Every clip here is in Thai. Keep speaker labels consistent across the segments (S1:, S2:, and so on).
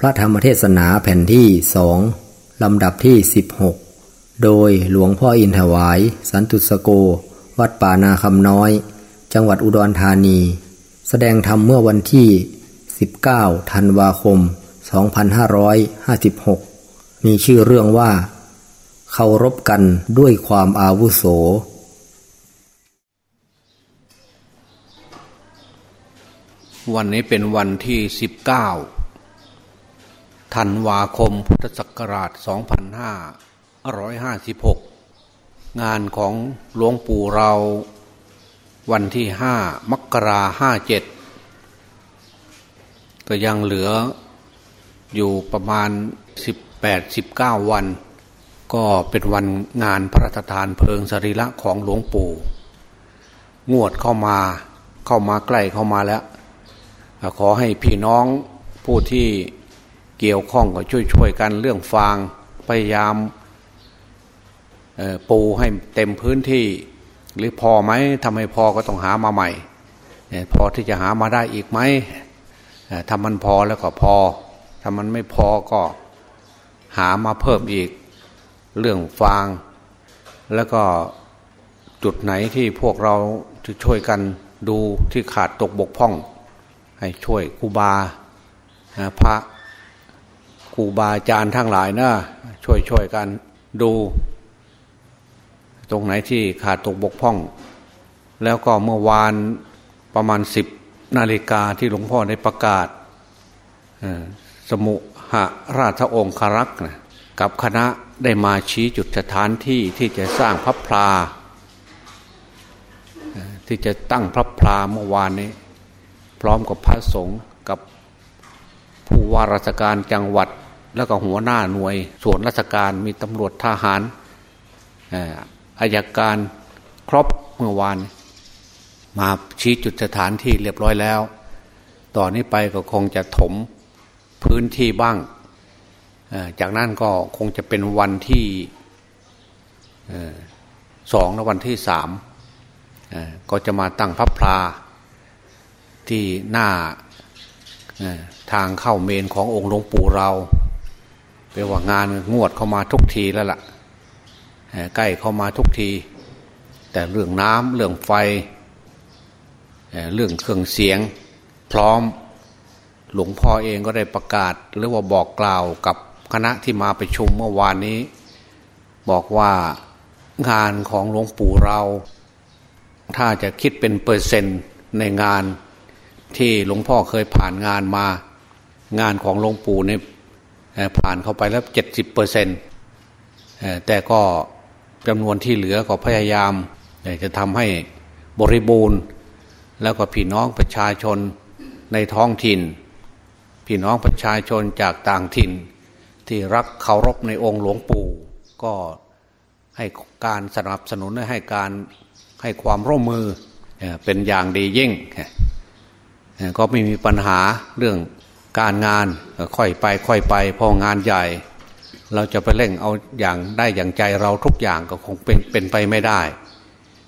S1: พระธรรมเทศนาแผ่นที่สองลำดับที่ 16 โดยหลวงพ่ออินถวาย สันตุสโก วัดป่านาคำน้อย จังหวัดอุดรธานี แสดงธรรมเมื่อวันที่ 19 ธันวาคม 2556 มีชื่อเรื่องว่า เคารพกันด้วยความอาวุโส
S2: วันนี้เป็นวันที่ 19 ธันวาคมพุทธศักราช 2556 งานของหลวงปู่เราวันที่ 5 มกราห้าเจ็ดก็ยังเหลืออยู่ประมาณ 18-19 วัน ก็เป็นวันงานพระราชทานเพลิงสรีระของหลวงปู่ งวดเข้ามาเข้ามาใกล้เข้ามาแล้ว ขอให้พี่น้องผู้ที่ เกี่ยวข้องก็ช่วยๆกันเรื่องฟางพยายามปูให้เต็มพื้นที่ หรือพอไหมทำให้พอก็ต้องหามาใหม่ พอที่จะหามาได้อีกไหมถ้ามันพอแล้วก็พอถ้ามันไม่พอก็หามาเพิ่มอีก เรื่องฟาง แล้วก็จุดไหนที่พวกเราจะช่วยกันดูที่ขาดตกบกพร่อง ให้ช่วยครูบาพระ ครูบาอาจารย์ทั้งหลายนะช่วยช่วยกันดู ตรงไหนที่ขาดตกบกพร่อง แล้วก็เมื่อวานประมาณสิบนาฬิกาที่หลวงพ่อได้ประกาศสมุหราชองครักษ์กับคณะได้มาชี้จุดสถานที่ที่จะสร้างพระพลาที่จะตั้งพระพลาเมื่อวานนี้ พร้อมกับพระสงฆ์กับผู้ว่าราชการจังหวัด แล้วก็หัวหน้าหน่วย ส่วนราชการมีตำรวจทหารอายการครบเมื่อวาน มาชี้จุดสถานที่เรียบร้อยแล้ว ต่อนนี้ไปก็คงจะถมพื้นที่บ้าง จากนั้นก็คงจะเป็นวันที่สองและวันที่สามก็จะมาตั้งพระพลาที่หน้าทางเข้าเมนขององค์หลวงปู่เรา แปลว่างานงวดเข้ามาทุกทีแล้วล่ะใกล้เข้ามาทุกที แต่เรื่องน้ำเรื่องไฟเรื่องเครื่องเสียง พร้อมหลวงพ่อเองก็ได้ประกาศ หรือว่าบอกกล่าวกับคณะที่มาไปชุมเมื่อวานนี้ บอกว่างานของหลวงปู่เรา ถ้าจะคิดเป็นเปอร์เซนต์ในงานที่หลวงพ่อเคยผ่านงานมา งานของหลวงปู่เนี่ย ผ่านเข้าไปแล้วเจ็ดสิบเปอร์เซนต์แต่ก็จำนวนที่เหลือก็พยายามจะทำให้บริบูรณ์ แล้วก็พี่น้องประชาชนในท้องถิ่น พี่น้องประชาชนจากต่างถิ่น ที่รักเคารพในองค์หลวงปู่ก็ให้การสนับสนุนให้การให้ความร่วมมือเป็นอย่างดียิ่ง ก็ไม่มีปัญหาเรื่อง การงานค่อยไปค่อยไปพองานใหญ่ เราจะไปเร่งเอาอย่างได้อย่างใจเราทุกอย่างก็คงเป็นเป็นไปไม่ได้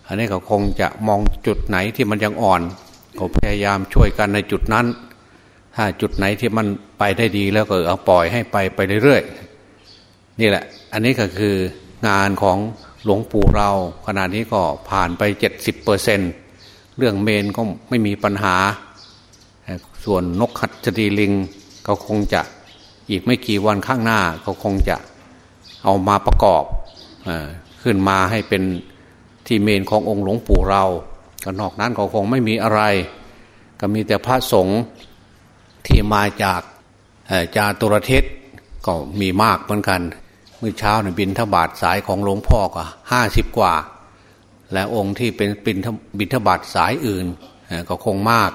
S2: อันนี้ก็คงจะมองจุดไหนที่มันยังอ่อนก็พยายามช่วยกันในจุดนั้น ถ้าจุดไหนที่มันไปได้ดีแล้วก็เอาปล่อยให้ไปไปเรื่อยๆนี่แหละ อันนี้ก็คืองานของหลวงปู่เราขณะนี้ก็ผ่านไปเจ็ดสิบเปอร์เซนเรื่องเมนก็ไม่มีปัญหา ส่วนนกขัดจดีลิงก็คงจะอีกไม่กี่วันข้างหน้าก็คงจะเอามาประกอบขึ้นมาให้เป็นที่เมนขององค์หลวงปู่เรา ก็นอกนั้นก็คงไม่มีอะไร ก็มีแต่พระสงฆ์ที่มาจากจาตุรเทศก็มีมากเหมือนกันเมื่อเช้าเนี่ยบินทบาทสายของหลวงพ่อก็ห้าสิบกว่า และองค์ที่เป็นบินทบาทสายอื่นก็คงมาก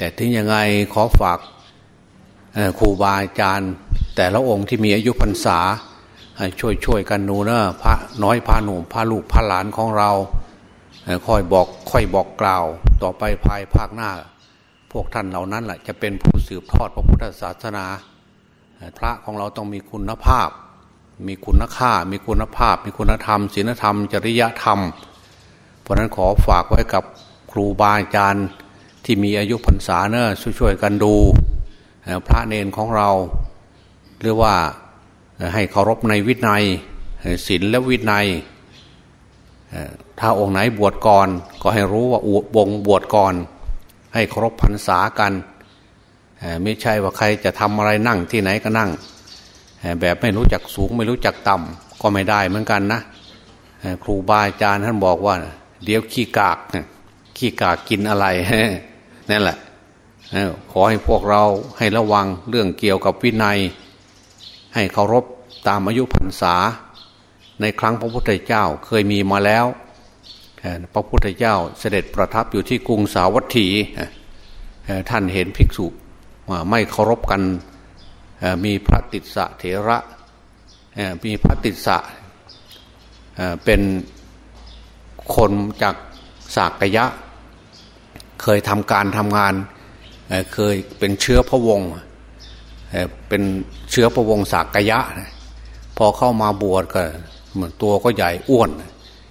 S2: แต่ถึงยังไงขอฝากครูบาอาจารย์ แต่ละองค์ที่มีอายุพรรษาช่วยช่วยกันดูนะพระน้อยพระหนุ่มพระลูกพระหลานของเราค่อยบอกค่อยบอกกล่าว ต่อไปภายภาคหน้า พวกท่านเหล่านั้นแหละจะเป็นผู้สืบทอดพระพุทธศาสนา พระของเราต้องมีคุณภาพ มีคุณค่า มีคุณภาพ มีคุณธรรมศีลธรรม จริยธรรม เพราะนั้นขอฝากไว้กับครูบาอาจารย์ ที่มีอายุพรรษาเนอะช่วยๆกันดูพระเนนของเรา หรือว่าให้เคารพในวินัยศีลและวินัยถ้าองค์ไหนบวชก่อน ก็ให้รู้ว่าอุบงบวชก่อน ให้เคารพพรรษากันไม่ใช่ว่าใครจะทำอะไรนั่งที่ไหนก็นั่ง แบบไม่รู้จักสูงไม่รู้จักต่ำก็ไม่ได้เหมือนกันนะครูบาอาจารย์ท่านบอกว่า เดี๋ยวขี้กากขี้กากกินอะไร นั่นแหละขอให้พวกเราให้ระวังเรื่องเกี่ยวกับวินัย ให้เคารพตามอายุพรรษา ในครั้งพระพุทธเจ้าเคยมีมาแล้วพระพุทธเจ้าเสด็จประทับอยู่ที่กรุงสาวัตถีท่านเห็นภิกษุไม่เคารพกันมีพระติสสะเถระมีพระติสะเป็นคนจากสากยะ เคยทำการทำงาน เคยเป็นเชื้อพระวงศ์เป็นเชื้อพระวงศ์สากยะ พอเข้ามาบวชก็เหมือนตัวก็ใหญ่อ้วน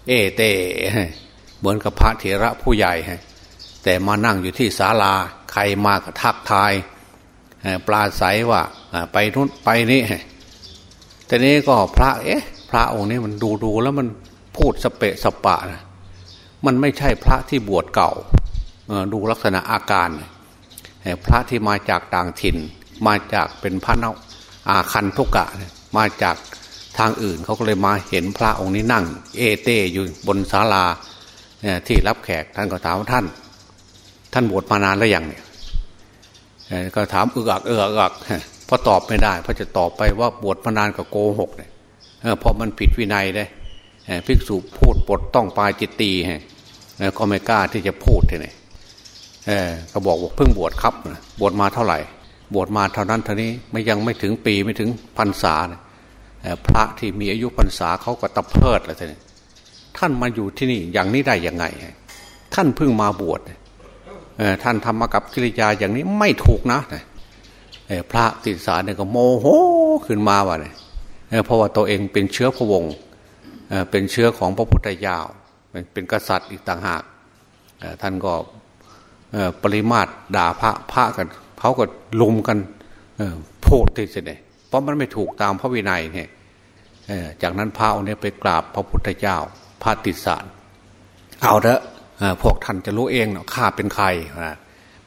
S2: เอเตเหมือนกับพระเถระผู้ใหญ่ แต่มานั่งอยู่ที่ศาลาใครมาก็ทักทายปลาใสว่าไปนู้นไปนี่แต่นี้ก็พระเอ๊ะพระองค์นี้มันดูดูแล้วมันพูดสเปะสปะนะมันไม่ใช่พระที่บวชเก่า ดูลักษณะอาการพระที่มาจากต่างถิ่น มาจากเป็นพระนาอาคันทุกะมาจากทางอื่นเขาก็เลยมาเห็นพระองค์นี้นั่ง เอเตอยู่บนศาลาที่รับแขกท่านก็ถามว่าท่าน ท่านบวชมานานแล้วยังเนี่ยก็ถามอึกอักอึกอักพอตอบไม่ได้พอจะตอบไปว่าบวชมานานกับโกหกเนี่ยเพราะมันผิดวินัยเลยภิกษุพูดปดต้องปลายจิตตีก็ไม่กล้าที่จะพูดเลย ก็บอกว่าเพิ่งบวชครับบวชมาเท่าไหร่ บวชมาเท่านั้นเท่านี้ไม่ยังไม่ถึงปีไม่ถึงพรรษาพระที่มีอายุพรรษาเขาก็ตะเพิดอะไรท่านมาอยู่ที่นี่อย่างนี้ได้ยังไง ท่านเพิ่งมาบวชท่านทำมากับกิริยาอย่างนี้ไม่ถูกนะพระติสาเนี่ยก็โมโหขึ้นมาว่ะเนี่ยเพราะว่าตัวเองเป็นเชื้อพระวงศ์เป็นเชื้อของพระพุทธเจ้าเป็นกษัตริย์อีกต่างหากท่านก็ ปริมาตรด่าพระพระกันเขาก็ลุมกันโพดติดเลยเพราะมันไม่ถูกตามพระวินัยเนี่ยจากนั้นพระองค์นี้ไปกราบพระพุทธเจ้า พระติสารเอาเถอะพวกท่านจะรู้เองเนาะข้าเป็นใคร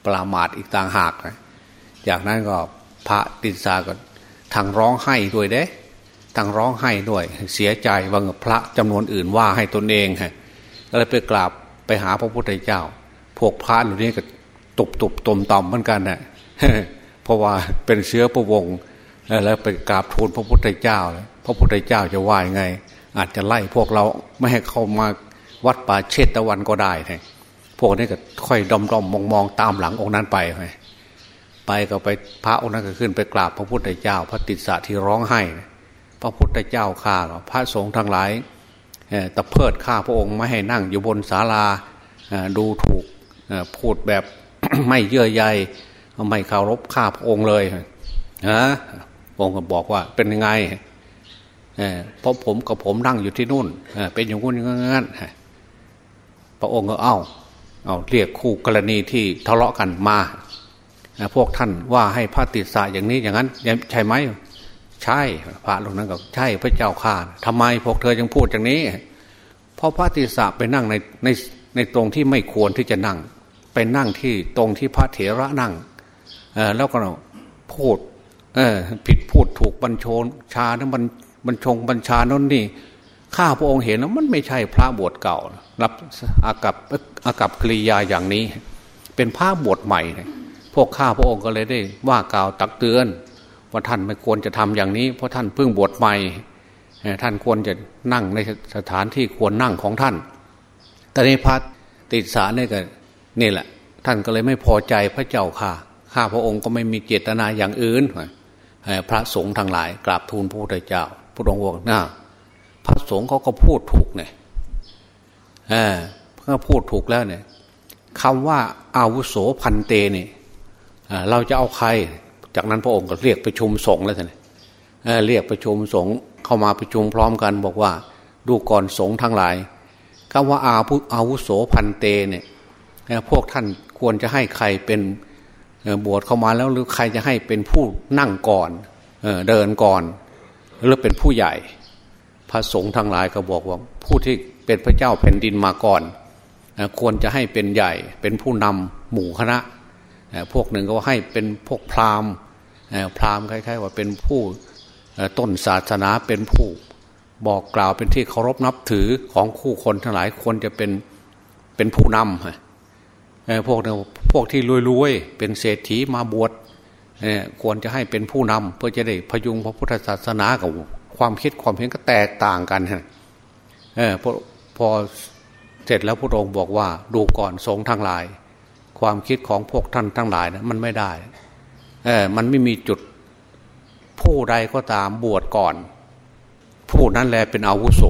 S2: ปรามาทอีกต่างหากนะจากนั้นก็พระติสาก็ทางร้องไห้ด้วยเด้ทางร้องไห้ด้วย เสียใจว่าพระจำนวนอื่นว่าให้ตนเองฮะก็เลยไปกราบไปหาพระพุทธเจ้า วกพระเหล่านี้ก็ตุบตุบตมต่อมเหมือนกันนะ่ะเพราะว่าเป็นเชื้อพระวงศ์แล้วไปกราบทูลพระพุทธเจ้า พระพุทธเจ้าจะว่ายังไง อาจจะไล่พวกเราไม่ให้เข้ามาวัดป่าเชตตะวันก็ได้ไงพวกนี้ก็ค่อยดอมดอมมองมองตามหลังองค์นั้นไปไงไปก็ไปพระองค์นั้นก็ขึ้นไปกราบพระพุทธเจ้า พระติสสะที่ร้องไห้ พระพุทธเจ้าข้าพระสงฆ์ทั้งหลายตะเพิดข้าพระองค์ไม่ให้นั่งอยู่บนศาลาดูถูก พูดแบบไม่เยื่อใยไม่เคารพข้าพระองค์เลยฮะองค์ก็บอกว่าเป็นยังไงเพราะผมกับผมนั่งอยู่ที่นู่นเป็นอย่างงู้นอย่างนั้นพระองค์ก็เอ้าเอาเรียกคู่กรณีที่ทะเลาะกันมาพวกท่านว่าให้พระติสาอย่างนี้อย่างนั้นใช่ไหมใช่พระลงนั้นก็ใช่พระเจ้าข่าทำไมพวกเธอยังพูดอย่างนี้ เพราะพระติสาไปนั่งในในในตรงที่ไม่ควรที่จะนั่ง ไปนั่งที่ตรงที่พระเถระนั่งแล้วก็พูดผิดพูดถูกบัญชนชานั้นมันบัญชงบัญชานนนี่ข้าพระองค์เห็นแล้วมันไม่ใช่พระบวชเก่า รับอากับอากับกริยาอย่างนี้ เป็นพระบวชใหม่ พวกข้าพระองค์ก็เลยได้ว่ากล่าวตักเตือน ว่าท่านไม่ควรจะทำอย่างนี้ เพราะท่านเพิ่งบวชใหม่ท่านควรจะนั่งในสถานที่ควรนั่งของท่าน แต่ในพระติดสารนี่ก็ นี่แหละ ท่านก็เลยไม่พอใจพระเจ้าค่ะข้าพระองค์ก็ไม่มีเจตนาอย่างอื่นพระสงฆ์ทั้งหลายกราบทูลพระพุทธเจ้าพระองค์บอกนะพระสงฆ์เขาก็พูดถูกเนี่ยเออเขาพูดถูกแล้วเนี่ยคำว่าอาวุโสพันเตเนี่ยเราจะเอาใคร จากนั้นพระองค์ก็เรียกประชุมสงฆ์แล้วท่านเรียกประชุมสงฆ์เข้ามาประชุมพร้อมกัน บอกว่าดูก่อนสงฆ์ทั้งหลายคำว่าอาวุอาวุโสพันเตเนี่ย พวกท่านควรจะให้ใครเป็นบวชเข้ามาแล้วหรือใครจะให้เป็นผู้นั่งก่อนเดินก่อนหรือเป็นผู้ใหญ่ พระสงฆ์ทั้งหลายก็บอกว่าผู้ที่เป็นพระเจ้าแผ่นดินมาก่อนควรจะให้เป็นใหญ่เป็นผู้นำหมู่คณะพวกหนึ่งก็ให้เป็นพวกพราหมณ์พราหมณ์คล้ายๆว่าเป็นผู้ต้นศาสนาเป็นผู้บอกกล่าวเป็นที่เคารพนับถือของคู่คนทั้งหลายควรจะเป็นเป็นผู้นำ พวกพวกที่รวยๆเป็นเศรษฐีมาบวชควรจะให้เป็นผู้นำเพื่อจะได้พยุงพระพุทธศาสนากับความคิดความเห็นก็แตกต่างกันฮะพอพอเสร็จแล้วพระองค์บอกว่าดูก่อนสงทั้งหลาย ความคิดของพวกท่านทั้งหลายนะมันไม่ได้เออมันไม่มีจุดผู้ใดก็ตามบวชก่อน ผู้นั้นแลเป็นอาวุโส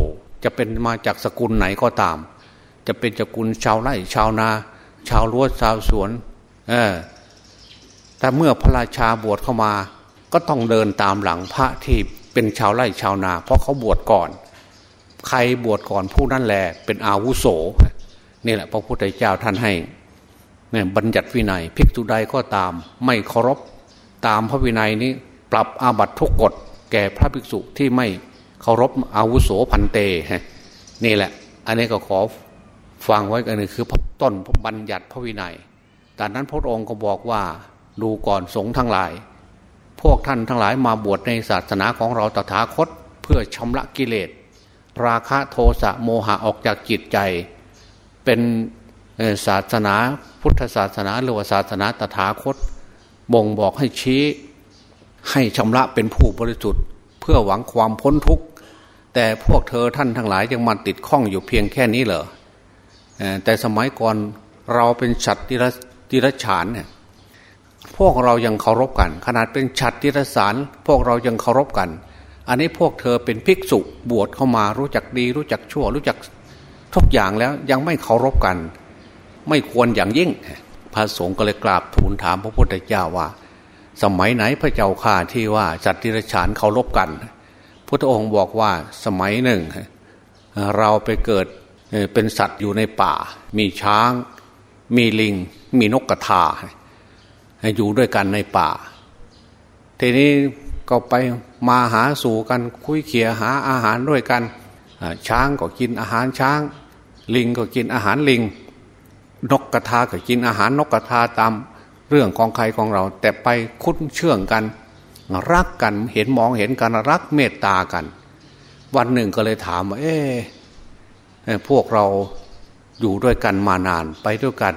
S2: จะเป็นมาจากสกุลไหนก็ตาม จะเป็นสกุลชาวไร่ชาวนา ชาวรั้วชาวสวน เออแต่เมื่อพระราชาบวชเข้ามา ก็ต้องเดินตามหลังพระที่เป็นชาวไร่ชาวนา เพราะเขาบวชก่อน ใครบวชก่อนผู้นั้นแหละเป็นอาวุโสนี่แหละ พระพุทธเจ้าท่านให้เนี่ยบัญญัติวินัยภิกษุใดก็ตาม ไม่เคารพตามพระวินัยนี้ ปรับอาบัติทุกกฎแก่พระภิกษุที่ไม่เคารพอาวุโสพันเตนี่แหละ อันนี้ก็ขอ ฟังไว้กันนึงคือต้นบัญญัติพระวินัยแต่นั้นพระองค์ก็บอกว่าดูก่อนสงฆ์ทั้งหลาย พวกท่านทั้งหลายมาบวชในศาสนาของเราตถาคต เพื่อชำระกิเลส ราคะโทสะโมหะออกจากจิตใจ เป็นศาสนาพุทธศาสนาหรือว่าศาสนาตถาคต บ่งบอกให้ชี้ให้ชำระเป็นผู้บริสุทธิ์ เพื่อหวังความพ้นทุกข์ แต่พวกเธอท่านทั้งหลายยังมาติดข้องอยู่เพียงแค่นี้เหรอ แต่สมัยก่อนเราเป็นฉัตรติรฉานเนี่ยพวกเรายังเคารพกัน ขนาดเป็นฉัตรติรสาร พวกเรายังเคารพกัน อันนี้พวกเธอเป็นภิกษุบวชเข้ามารู้จักดีรู้จักชั่ว รู้จักทุกอย่างแล้วยังไม่เคารพกัน ไม่ควรอย่างยิ่ง พระสงฆ์ก็เลยกราบทูลถามพระพุทธเจ้าว่า สมัยไหนพระเจ้าข่าที่ว่าจัตติรฉานเคารพกัน พุทธองค์บอกว่าสมัยหนึ่ง เราไปเกิด เป็นสัตว์อยู่ในป่า มีช้าง มีลิง มีนกกระทาอยู่ด้วยกันในป่า ทีนี้ก็ไปมาหาสู่กันคุยเขี่ยหาอาหารด้วยกัน ช้างก็กินอาหารช้าง ลิงก็กินอาหารลิง นกกระทาก็กินอาหารนกกระทาตามเรื่องของใครของเรา แต่ไปคุ้นเชื่องกัน รักกันเห็นมองเห็นกันรักเมตตากัน วันหนึ่งก็เลยถามว่าเอ๊ พวกเราอยู่ด้วยกันมานานไปด้วยกัน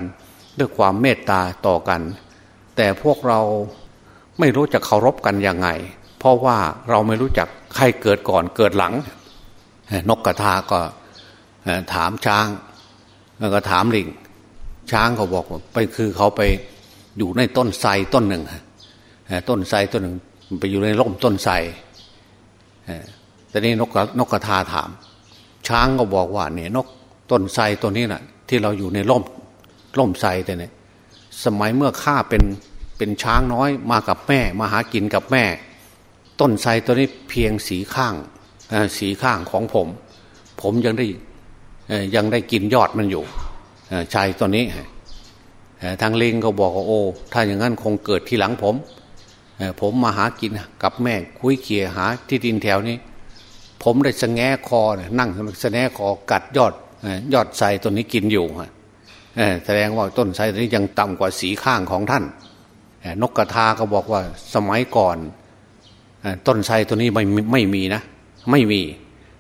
S2: ด้วยความเมตตาต่อกัน แต่พวกเราไม่รู้จะเคารพกันยังไง เพราะว่าเราไม่รู้จักใครเกิดก่อนเกิดหลัง นกกระทาก็ถามช้างแล้วก็ถามลิงช้างเขาบอกไปคือเขาไปอยู่ในต้นไทรต้นหนึ่งต้นไทรต้นหนึ่งไปอยู่ในร่มต้นไทรแต่นี้นกนกกระทาถาม ช้างก็บอกว่าเนี่ยนกต้นไทรตัวนี้นะ่ะ ที่เราอยู่ในร่มร่มไทรแต่เนี่ย สมัยเมื่อข้าเป็นเป็นช้างน้อยมากับแม่ มาหากินกับแม่ ต้นไทรตัวนี้เพียงสีข้างสีข้างของผม ผมยังได้ยังได้กินยอดมันอยู่ชายตัวนี้ทางเลิงก็บอกว่าโอ้ถ้าอย่างนั้นคงเกิดทีหลังผมผมมาหากินกับแม่คุยเคี่ยหาที่ดินแถวนี้ ผมได้สแงคอนั่งสแงคอกัดยอดยอดไทรตัวนี้กินอยู่ฮะแสดงว่าต้นไทรนี้ยังต่ำกว่าสีข้างของท่านนกกระทาก็บอกว่าสมัยก่อนต้นไทรตัวนี้ไม่ไม่มีนะ ไม่มี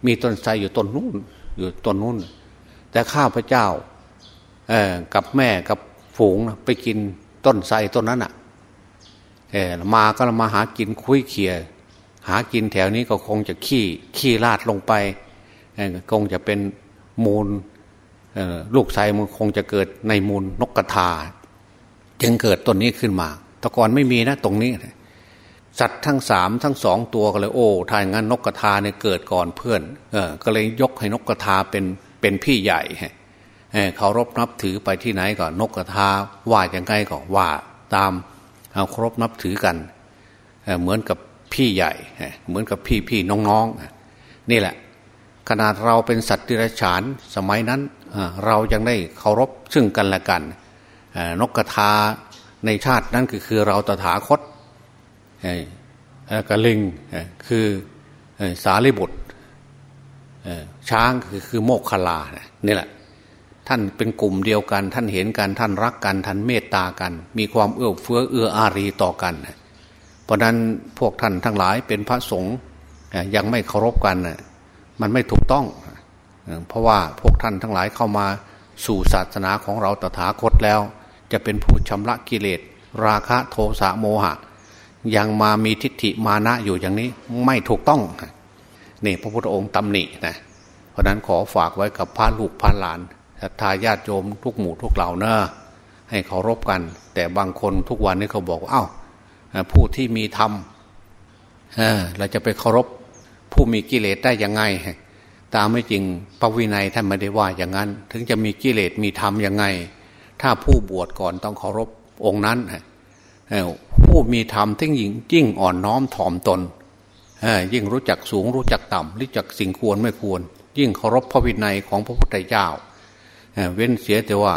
S2: มีต้นไทรอยู่ต้นนู้นอยู่ต้นนู้น แต่ข้าพเจ้ากับแม่กับฝูงไปกินต้นไทรต้นนั้นอะมาก็มาหากินคุยเขี่ย หากินแถวนี้ก็คงจะขี้ขี้ลาดลงไปคงจะเป็นมูลลูกชายมันคงจะเกิดในมูลนกกระทา จึงเกิดต้นนี้ขึ้นมา แต่ก่อนไม่มีนะตรงนี้ สัตว์ทั้งสามทั้งสองตัวก็เลยโอ้ทายงั้นนกกระทาเนี่ยเกิดก่อนเพื่อนเออก็เลยยกให้นกกระทาเป็นเป็นพี่ใหญ่เคารพนับถือไปที่ไหนก่อนนกกระทาว่าอย่างไงก็ว่าตามเอาครบนับถือกัน เหมือนกับ พี่ใหญ่ เหมือนกับพี่พี่น้องๆนี่แหละ ขนาดเราเป็นสัตว์ดิรัจฉานสมัยนั้นเรายังได้เคารพซึ่งกันและกัน นกกระทาในชาตินั้นคือคือเราตถาคตกระลิงคือสารีบุตรช้างคือคือโมกขลานี่แหละ ท่านเป็นกลุ่มเดียวกัน ท่านเห็นกันท่านรักกัน ท่านเมตตากัน มีความเอื้อเฟื้อเอื้ออารีต่อกัน เพราะนั้นพวกท่านทั้งหลายเป็นพระสงฆ์ยังไม่เคารพกันมันไม่ถูกต้อง เพราะว่าพวกท่านทั้งหลายเข้ามาสู่ศาสนาของเราตถาคตแล้ว จะเป็นผู้ชำระกิเลส ราคะโทสะโมหะ ยังมามีทิฏฐิมานะอยู่อย่างนี้ไม่ถูกต้องนี่พระพุทธองค์ตำหนินะเพราะนั้นขอฝากไว้กับพระลูกพระหลานศรัทธาญาติโยมทุกหมู่ทุกเหล่าเนอะให้เคารพกัน แต่บางคนทุกวันนี้เขาบอกว่าเอา้า ผู้ที่มีธรรมเราจะไปเคารพผู้มีกิเลสได้ยังไง ตามไม่จริงพระวินัยท่านไม่ได้ว่าอย่างนั้น ถึงจะมีกิเลสมีธรรมยังไง ถ้าผู้บวชก่อนต้องเคารพองค์นั้นผู้มีธรรมที่ยิ่งยิ่งอ่อนน้อมถ่อมตนยิ่งรู้จักสูงรู้จักต่ำรู้จักสิ่งควรไม่ควร ยิ่งเคารพพระวินัยของพระพุทธเจ้าเว้นเสียแต่ว่า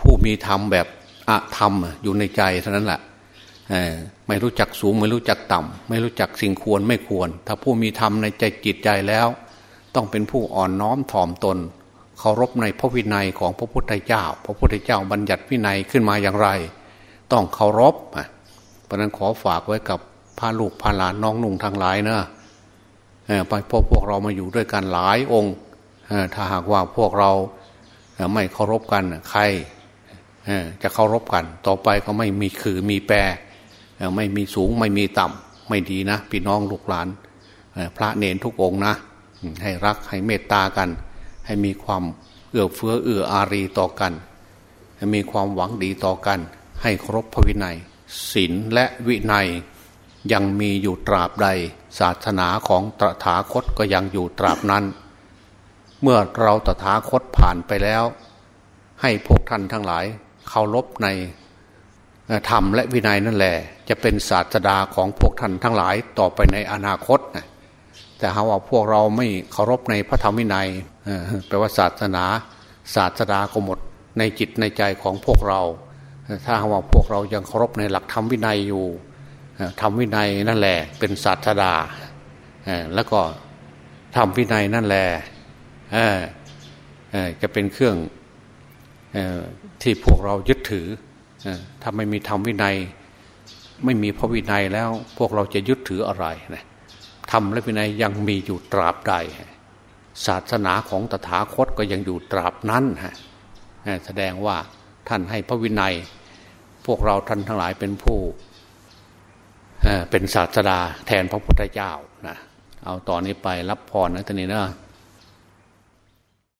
S2: ผู้มีธรรมแบบอะธรรมอยู่ในใจเท่านั้นแหละ ไม่รู้จักสูงไม่รู้จักต่ำไม่รู้จักสิ่งควรไม่ควร ถ้าผู้มีธรรมในใจจิตใจแล้ว ต้องเป็นผู้อ่อนน้อมถ่อมตนเคารพในพระวินัยของพระพุทธเจ้า พระพุทธเจ้าบัญญัติวินัยขึ้นมาอย่างไร ต้องเคารพเพราะนั้นขอฝากไว้กับพาลูกพาหลานน้องนุ่งทางหลายเนะไปพบพวกเรามาอยู่ด้วยกันหลายองค์ถ้าหากว่าพวกเราไม่เคารพกันใครจะเคารพกัน ต่อไปก็ไม่มีคือมีแปร ไม่มีสูงไม่มีต่ำไม่ดีนะพี่น้องลูกหลาน พระเนนทุกองนะ ให้รักให้เมตตากัน ให้มีความเอื้อเฟื้อเอื้ออารีต่อกัน ให้มีความหวังดีต่อกัน ให้ครพพระวินัยศีลและวินัยยังมีอยู่ตราบใด ศาสนาของตถาคตก็ยังอยู่ตราบนั้น เมื่อเราตถาคตผ่านไปแล้ว ให้พวกท่านทั้งหลายเคารพใน ธรรมและวินัยนั่นแหละจะเป็นศาสดาของพวกท่านทั้งหลายต่อไปในอนาคตนะแต่หาว่าพวกเราไม่เคารพในพระธรรมวินัยแปลว่าศาสนา ศาสดาก็หมดในจิตในใจของพวกเรา ถ้าหาว่าพวกเรายังเคารพในหลักธรรมวินัยอยู่ธรรมวินัยนั่นแหละเป็นศาสดาแล้วก็ธรรมวินัยนั่นแหละจะเป็นเครื่องที่พวกเรายึดถือ ถ้าไม่มีธรรมวินัย ไม่มีพระวินัยแล้ว พวกเราจะยึดถืออะไรนะธรรมและวินัยยังมีอยู่ตราบใด ศาสนาของตถาคตก็ยังอยู่ตราบนั้นฮะแสดงว่าท่านให้พระวินัย พวกเราท่านทั้งหลายเป็นผู้เป็นศาสดาแทนพระพุทธเจ้านะเอาตอนนี้ไปรับพรนะท่านนี้นะ